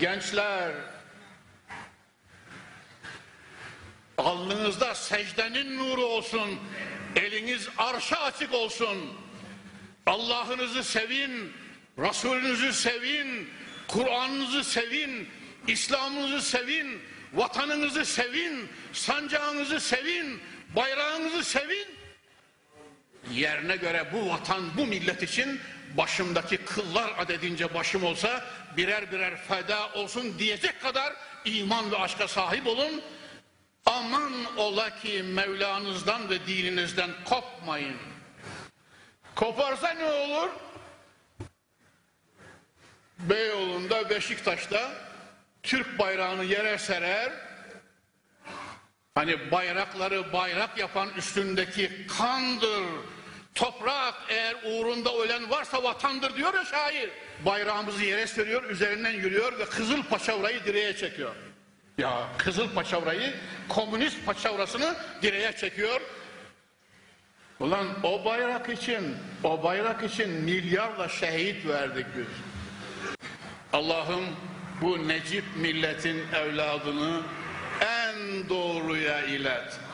Gençler alnınızda secdenin nuru olsun. Eliniz arşa açık olsun. Allah'ınızı sevin, Resulünüzü sevin, Kur'an'ınızı sevin, İslam'ınızı sevin, vatanınızı sevin, sancağınızı sevin, bayrağınızı sevin. Yerine göre bu vatan, bu millet için başımdaki kıllar adedince başım olsa birer birer feda olsun diyecek kadar iman ve aşka sahip olun. Aman ola ki Mevlanızdan ve dininizden kopmayın. Koparsa ne olur? Beyoğlu'nda, Beşiktaş'ta Türk bayrağını yere serer. Hani bayrakları bayrak yapan üstündeki kandır. Toprak eğer uğrunda ölen varsa vatandır diyor ya şair. Bayrağımızı yere seriyor, üzerinden yürüyor ve kızıl paçavrayı direğe çekiyor. Ya kızıl paçavrayı, komünist paçavrasını direğe çekiyor. Ulan o bayrak için, o bayrak için milyarla şehit verdik biz. Allah'ım bu Necip milletin evladını en doğruya ilet.